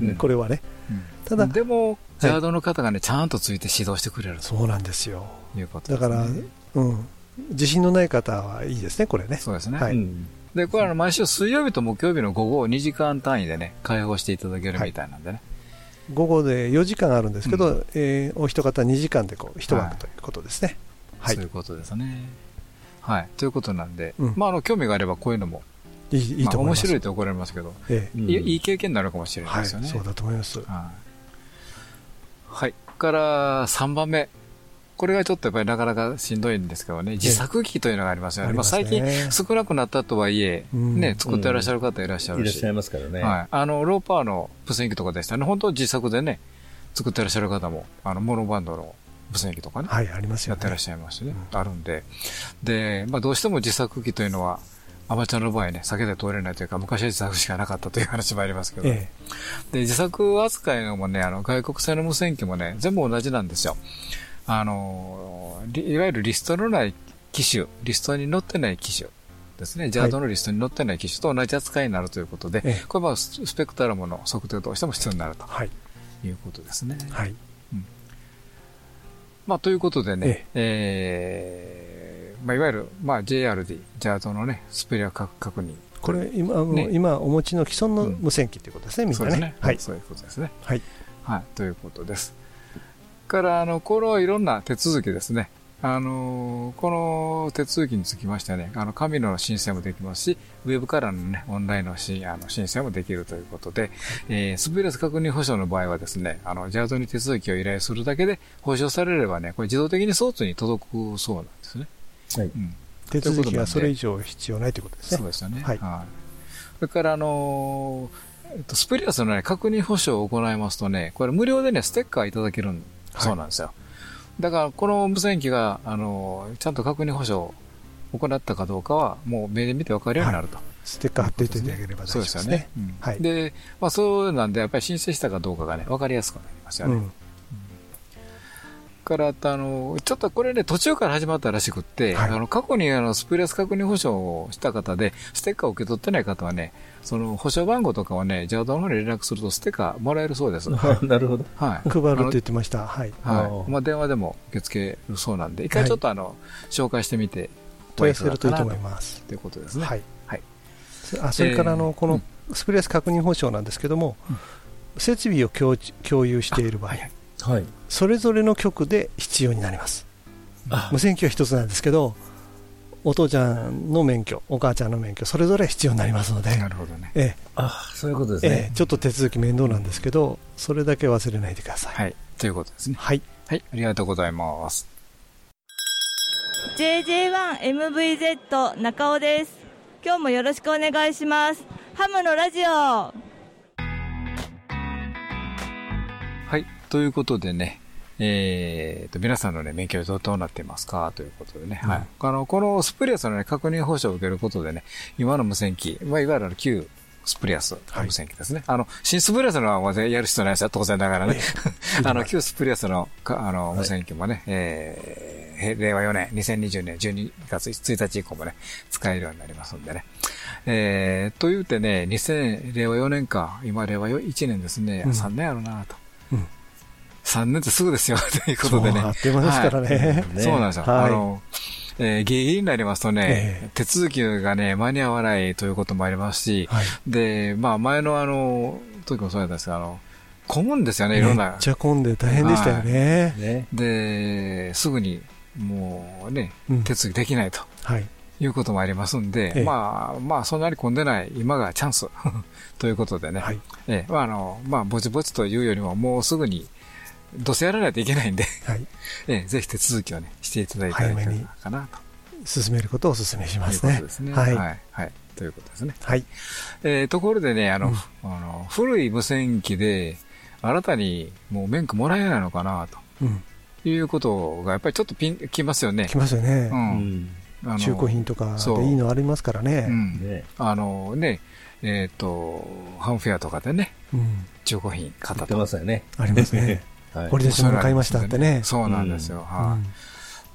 うん これはね。うんただでも、ジャードの方がね、ちゃんとついて指導してくれるそうなんですよ。ということね。だから、うん。自信のない方はいいですね、これね。そうですね。はいうんで、これあの、毎週水曜日と木曜日の午後2時間単位でね、開放していただけるみたいなんでね。午後で4時間あるんですけど、うえーお一方2時間でこう、一はい枠ということですね。はい。そういうことですね。はい。ということなんで、うんまあ、あの、興味があればこういうのも、いいいいまあ、と思います。面白いと怒られますけど、ええうんいいいい経験になるかもしれないはい、ですよね。そうだと思います。はい。はい。から3番目。これがちょっとやっぱりなかなかしんどいんですけどね、自作機というのがありますよね。まあ最近少なくなったとはいえ、うんね、作ってらっしゃる方いらっしゃるし。いらっしゃいますからね。はい。あの、ローパーの無線機とかでしたね、本当自作でね、作ってらっしゃる方も、あの、モノバンドの無線機とかね、はい、ありますよねやってらっ。しゃいますしね、あるんで。で、まあどうしても自作機というのは、アマチュアの場合ね、避けて通れないというか、昔は自作しかなかったという話もありますけど、えで、自作扱いのもね、あの、外国製の無線機もね、全部同じなんですよ。あの、りいわゆるリストのない機種、リストに載ってない機種ですね。ジャードのリストに載ってない機種と同じ扱いになるということで、ええこれはススペクトラムの測定どうしても必要になるとえはい。いうことですね。はい。まあ、ということでねえ、えーまあ、いわゆる、まあ、JRD、ジャードのね、スペリア確確認。これ、今、ね今お持ちの既存の無線機ということですね、みんなねそうですね。。はい。そういうことですね。はい。はい、ということです。から、あの、これはいろんな手続きですね。あの、この手続きにつきましてはね、あの、紙の申請もできますし、ウェブからのね、オンラインのしあの申請もできるということで、えー、スプレス確認保証の場合はですね、あの、ジャードに手続きを依頼するだけで保証されればね、これ自動的にソーツに届くそうなんですね。はいうん。手続きはそれ以上必要ないということですね。そうですよね。はいそれから、あのーえっと、スプリアスのね、確認保証を行いますとね、これ無料でね、ステッカーいただけるん、そうなんですよ。だから、この無線機が、あのーちゃんと確認保証を行ったかどうかは、もう目で見て分かるようになると。ステッカー貼っていただければ大丈夫ですねそうですよね。。うんはいで、まあ、そうなんで、やっぱり申請したかどうかがね、分かりやすくなりますよね。うん。から、あの、ちょっとこれね、途中から始まったらしくって、はいあの、過去にあの、スプレス確認保証をした方で、ステッカーを受け取ってない方はね、その、保証番号とかはね、ジャードの方に連絡するとステッカーもらえるそうです。はい。なるほど。はい。配るって言ってました。はい。はい。まあ、電話でも受け付けるそうなんで、一回ちょっとあの、紹介してみて、問い合わせるといいと思います。ということですね。はい。はい。あそれからあの、えーこのスプレス確認保証なんですけども、設備を共共有している場合、はい。それぞれの局で必要になります。あ無線機は一つなんですけど、お父ちゃんの免許、お母ちゃんの免許、それぞれ必要になりますので、なるほどね。えあ、そういうことですええねえ。ちょっと手続き面倒なんですけど、それだけ忘れないでください。はい。ということですね。はい。はい。ありがとうございます。JJ1MVZ 中尾です。今日もよろしくお願いします。ハムのラジオということでね、えー、と、皆さんのね、免許どうなっていますか？ということでね、はい。あの、このスプリアスのね、確認保証を受けることでね、今の無線機、まあ、いわゆる旧スプリアスの無線機ですね。あの、新スプリアスのはやる必要ないですよ、当然ながらね。あの、旧スプリアスのか、あの、無線機もね、えーへ令和4年、2020年12月1日以降もね、使えるようになりますんでね。えー、と言うてね、2000、令和4年か、今令和1年ですね、うん。3年あるなと。うん3年ってすぐですよ、ということでね。そうあっという間ですからねはいねそうなんですよ。はいあの、えー、ギリギリになりますとね、手続きがね、間に合わないということもありますし、で、まあ前のあの、時もそうだったんですが、あの、混むんですよね、いろんな。めっちゃ混んで大変でしたよね。ね。で、すぐに、もうね、うん手続きできないと。はい。いうこともありますんで、ええまあ、まあ、そんなに混んでない今がチャンス ということでね。ええまあ、あの、まあ、ぼちぼちというよりも、もうすぐに、どうせやらないといけないんで、はい。ええぜひ手続きをね、していただいたらいい早めにかなと。進めることをお勧めしますねということですね。ははいい。はい。ということですね。はい。えーところでね、あの、あの、古い無線機で、新たにもう免許もらえないのかな、とうん。いうことが、やっぱりちょっとピン、きますよね。きますよねうん。あの中古品とかでいいのありますからね。うんあのね、えっ、と、ハンフェアとかでね、うん中古品買った売ってますよねありますねはい 掘り出し物買いましたってねそうなんですよ。は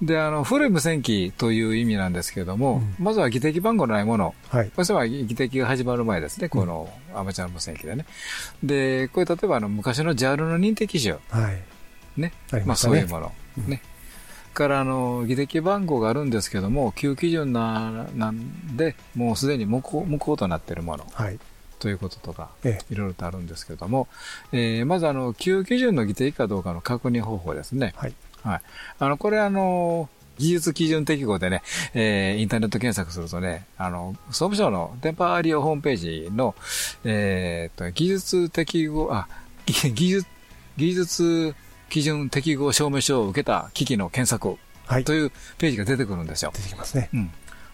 い。で、あの、古い無線機という意味なんですけども、まずは技的番号のないもの。はい。これは技的が始まる前ですね、このアマチュア無線機でね。で、これ例えばあの、昔の JAL の認定機種。はい。ね。まあましたねそういうもの。ね。から、あの、技的番号があるんですけども、旧基準な、なんで、もうすでに無効、無効となっているもの。はい。ということとか、えいろいろとあるんですけども、えーまずあの、旧基準の技的かどうかの確認方法ですね。はい。はい。あの、これあの、技術基準適合でね、えーインターネット検索するとね、あの、総務省の電波利用ホームページの、えーっと、技術適合、あ、技 技術、技術基準適合証明書を受けた機器の検索というページが出てくるんですよ。出てきますね。うん。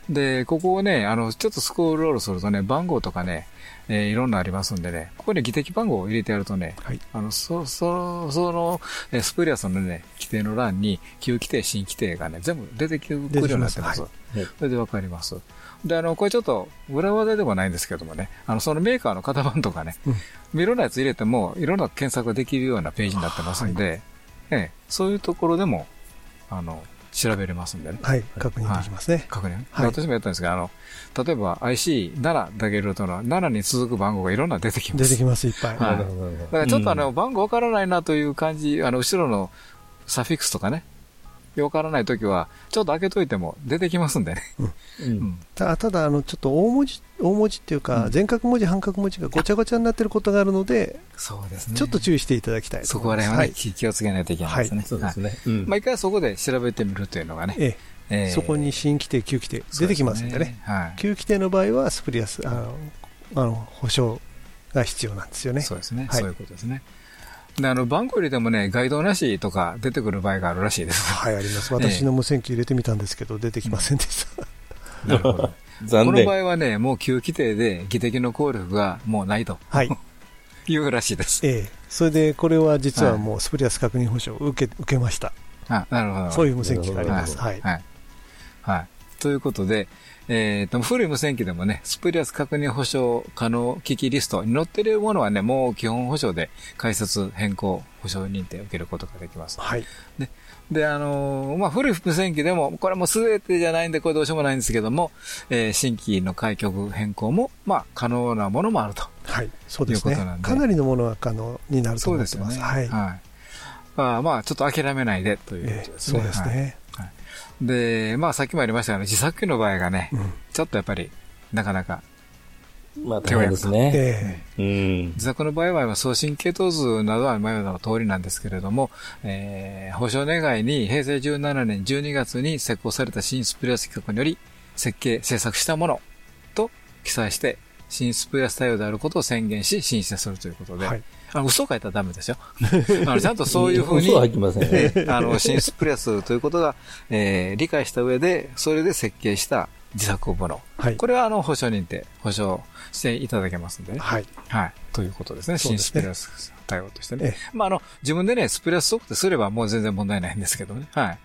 で、ここをね、あの、ちょっとスクロールするとね、番号とかね、えーいろんなありますんでね、ここに技的番号を入れてやるとね、あの、そ、そ、その、えースプリアスのね、規定の欄に、旧規定、新規定がね、全部出てくるようになってます。出てそれでわかります。で、あの、これちょっと、裏技でもないんですけどもね、あの、そのメーカーの型番とかね、いろんなやつ入れても、いろんな検索ができるようなページになってますんで、ええ、そういうところでも、あの、調べれますんでね。はい、確認できますね。確認。はい私もやったんですが、あの、例えば IC7 だけ入れるとの、7に続く番号がいろんな出てきます。出てきます、いっぱい。はい。だからちょっとあの、番号わからないなという感じ、あの、後ろのサフィックスとかね、わからないときは、ちょっと開けといても出てきますんでね。うんたただ、あの、ちょっと大文字、大文字っていうか、全角文字、半角文字がごちゃごちゃになってることがあるので、そうですね。ちょっと注意していただきたいとそ。こら辺はね、気気をつけないといけないですね。はいそうですねまあ一回そこで調べてみるというのがね。そこに新規定、旧規定出てきますんでね。旧規定の場合はスプリアス、あの、あの保証が必要なんですよね。そうですね。はいそういうことですね。で、あの、番号入れてもね、ガイドなしとか出てくる場合があるらしいです。はい、あります。私の無線機入れてみたんですけど、出てきませんでした。なるほど。残念この場合はね、もう旧規定で技適の効力がもうないと。はい。いうらしいです。ええ。それで、これは実はもうスプリアス確認保証を受け、受けました。あ、なるほど。そういう無線機があります。はい。はい。はい。ということで、えっ、と、古い無線機でもね、スプリアス確認保証可能機器リストに載っているものはね、もう基本保証で解説変更保証認定を受けることができます。はい。で、で、あのーまあ、古い無線機でも、これも全てじゃないんで、これどうしようもないんですけども、えー新規の開局変更も、まあ、可能なものもあると。はい。そうですねいうことなん。でかなりのものは可能になるとそう思ってます。ですよね。はい。まあ、まあ、ちょっと諦めないでということですね。そうですね。はい。で、まあ、さっきもありましたが、自作機の場合がね、ちょっとやっぱり、なかなか、まあ、大変ですね。えうん。自作の場合は、送信系統図などは前の通りなんですけれども、えー、保証願いに平成17年12月に施行された新スプレアス企画により設計、制作したものと記載して、新スプレアス対応であることを宣言し、申請するということで、はいあの嘘を書いたらダメですよ。あのちゃんとそういうふうに、嘘は書きませんね あの、新スプレアスということが、えー理解した上で、それで設計した自作もの。はいこれは、あの、保証認定、保証していただけますんでね。はい。はい。ということですね。すねスプレアス対応としてえね。まあ、あの、自分でね、スプレアス測定すればもう全然問題ないんですけどね。はい。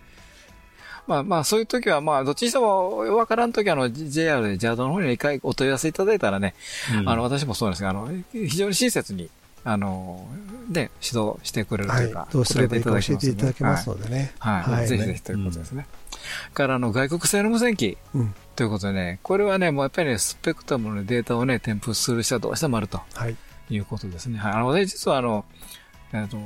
まあまあ、そういう時は、まあ、どっちにしても、わからん時は、あの、JR で JAD の方に一回お問い合わせいただいたらね、うんあの、私もそうなんですが、あの、非常に親切に、あの、で、指導してくれるというか、はいどうすればいいか教えていただけますのでねはい。ぜひぜひということですね。から、あの、外国製の無線機。うんということでね、これはね、もうやっぱりね、スペクトラムのデータをね、添付する人はどうしてもあると。はい。いうことですね。はい。あの、私実はあの、えっと、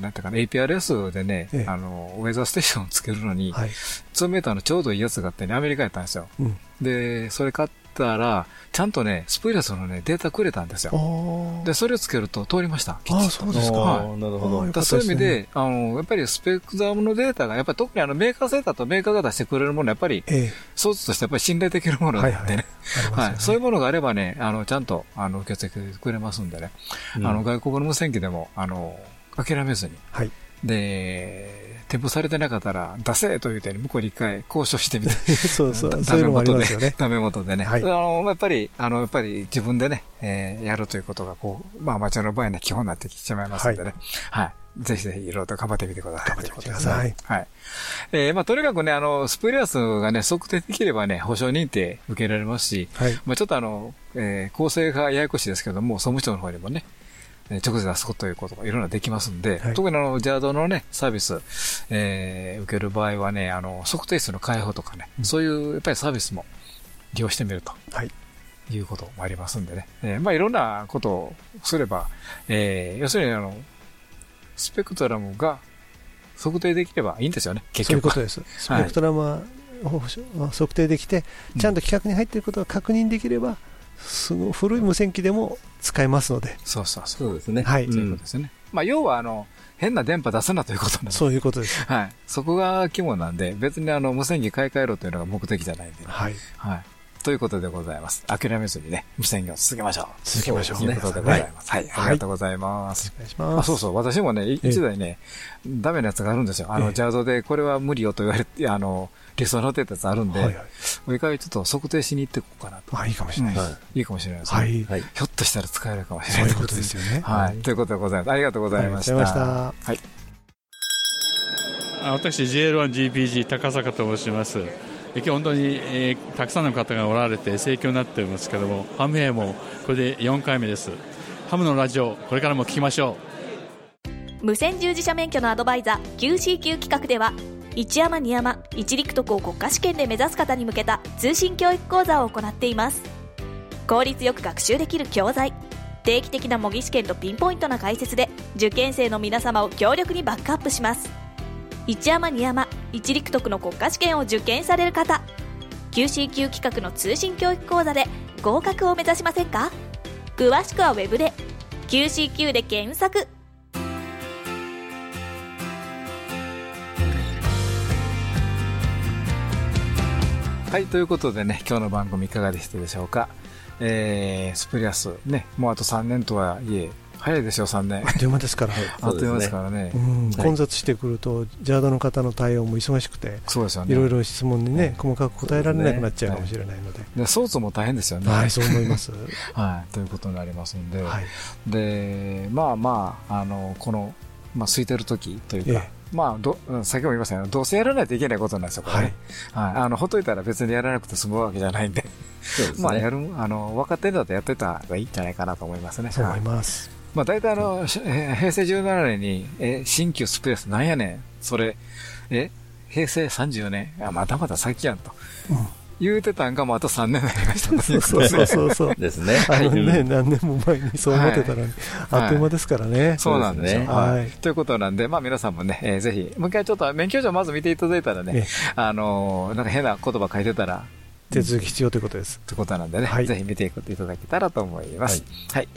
なんていうかな、APRS でね、ええあの、ウェザーステーションをつけるのに、はい。2メーターのちょうどいいやつがあってね、アメリカやったんですよ。うんで、それ買ったら、ちゃんとね、スプリラスのね、データくれたんですよ。で、それをつけると通りました。ああ、そうですか。はいなるほどそういう意味で、あの、やっぱりスペクトラムのデータが、やっぱり特にあのメーカー製だとメーカーが出してくれるもの、やっぱり、えースとしてやっぱり信頼できるものなんでね。はいはい。そういうものがあればね、あの、ちゃんと、あの、受け付けてくれますんでね。うんあの、外国の無線機でも、あの、諦めずに。はい。で、添付されてなかったら、出せという点に向こうに一回交渉してみて。そうそうダ そういうのもありますよねダメ元でね。はいあの、やっぱり、あの、やっぱり自分でね、えーやるということが、こう、まあ、アマチュアの場合はね、基本になってきてしまいますんでね。はい。ぜひぜひ、いろいろと頑張ってみてください。頑張ってみてくださいはい。えーまあ、とにかくね、あの、スプレアスがね、測定できればね、保証認定受けられますし、はいまあ、ちょっとあの、えー構成がややこしいですけども、総務省の方にもね、えー直接出すことということがいろんなできますんで、はい特にあの、ジャードのね、サービス、えー受ける場合はね、あの、測定数の開放とかね、そういう、やっぱりサービスも利用してみると。はい。いうこともありますんでね。えーまあいろんなことをすれば、えー要するにあの、スペクトラムが測定できればいいんですよね、結局は。そういうことです。スペクトラムは測定できて、ちゃんと規格に入っていることが確認できれば、すごい古い無線機でも使えますので。そうそうそう。そうですね。はい。そういうことですね。まあ要はあの、変な電波出すなということなんで。そういうことです。はい。そこが肝なんで、別にあの、無線機買い替えろというのが目的じゃないんで、ね。はい。はい。ということでございます。諦めずにね、無線業続けましょう。続けましょうということでございます。はい。ありがとうございます。お願いします。あそうそう。私もね、い一台ね、ダメなやつがあるんですよ。あの、ええジャードでこれは無理よと言われて、あの、理想のってたやつあるんで、はいはい一回ちょっと測定しに行ってこうかなと。あ、いいかもしれないです。いいかもしれないですね。はい。はい。ひょっとしたら使えるかもしれないそういうことですよね。はい。ということでございます。ありがとうございました。ありがとうございまはい。あ私 JL1GPG 高坂と申しますえ今日本当に、えーたくさんの方がおられて盛況になっていますけどもハムヘイもこれで4回目です。ハムのラジオこれからも聞きましょう。無線従事者免許のアドバイザー QCQ 企画では一山二山一陸徳を国家試験で目指す方に向けた通信教育講座を行っています。効率よく学習できる教材定期的な模擬試験とピンポイントな解説で受験生の皆様を強力にバックアップします。一山二山一陸徳の国家試験を受験される方。QCQ 企画の通信教育講座で合格を目指しませんか？詳しくはウェブで。QCQ で検索。はい、ということでね、今日の番組いかがでしたでしょうか？えー、スプリアス、ね、もうあと3年とはいえ、早いですよ、3年。あっという間ですから。あっという間ですからね。混雑してくると、 JARD の方の対応も忙しくて、そうですよね。いろいろ質問にね、細かく答えられなくなっちゃうかもしれないので。で、ソーツも大変ですよね。はい、そう思います。はい、ということになりますんで、はいで、まあまあ、あの、この、まあ、空いてる時というか、ええまあど、うん先も言いましたけど、どうせやらないといけないことなんですよ、これね。はい。あの、ほっといたら別にやらなくて済むわけじゃないんで、そうですね まあ、やる、あの、分かってるんだったらやっといた方がいいんじゃないかなと思いますね。そう思います。まあ、大体あの、平成17年に、え、新旧スプレスなんやねん。それ、え、平成34年、あ、まだまだ先やんと。言うてたんが、もうあと3年になりました。そ うそうそうそうそう。ですねあのね、はい何年も前にそう思ってたのに、あっという間ですからね。そうなんですよ。ね。ということなんで、まあ皆さんもね、えーぜひ、もう一回ちょっと免許証まず見ていただいたらねえ、あのーなんか変な言葉書いてたら、手続き必要ということです。ということなんでね、はいぜひ見ていただけたらと思います。はい。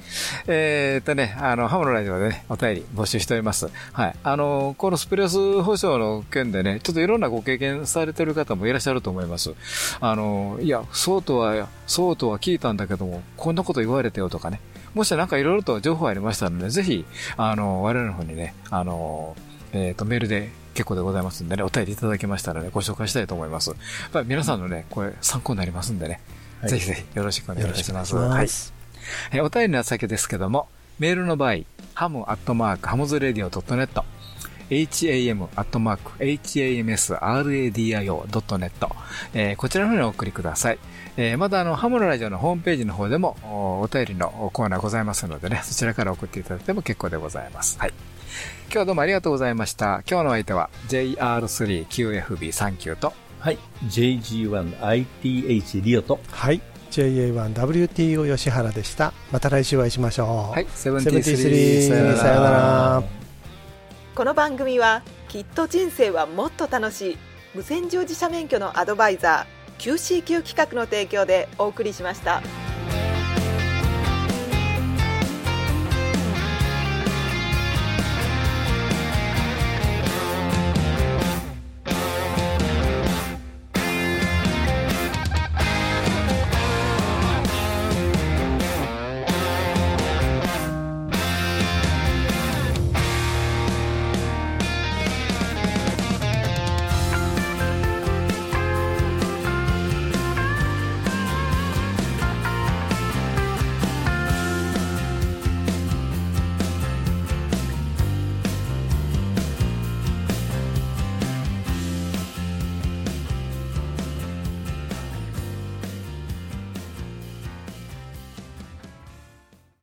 えーっとね、あの、ハムのラジオでね、お便り募集しております。はい。あの、このスプレス保証の件でね、ちょっといろんなご経験されてる方もいらっしゃると思います。あの、いや、そうとは、そうとは聞いたんだけども、こんなこと言われてよとかね、もしなんかいろいろと情報ありましたので、ぜひ、あの、我々の方にね、あの、えっ、と、メールで結構でございますんでね、お便りいただけましたらね、ご紹介したいと思います。やっぱり皆さんのね、これ参考になりますんでね、はいぜひぜひよろしくお願いします。はい。えーお便りの先ですけども、メールの場合、ハムアットマーク、ハムズレディオ .net、ham アットマーク、hamsradio.net、えーこちらの方にお送りください。えーまたあの、ハムのラジオのホームページの方でもおお便りのコーナーございますのでね、そちらから送っていただいても結構でございます。はい。今日はどうもありがとうございました。今日の相手は JR3QFB39 と、はい。JG1ITH リオと、はい。JA1WTO 吉原でした。また来週お会いしましょう。はい、73 73さよなら。この番組はきっと人生はもっと楽しい無線乗自社免許のアドバイザー QCQ 企画の提供でお送りしました。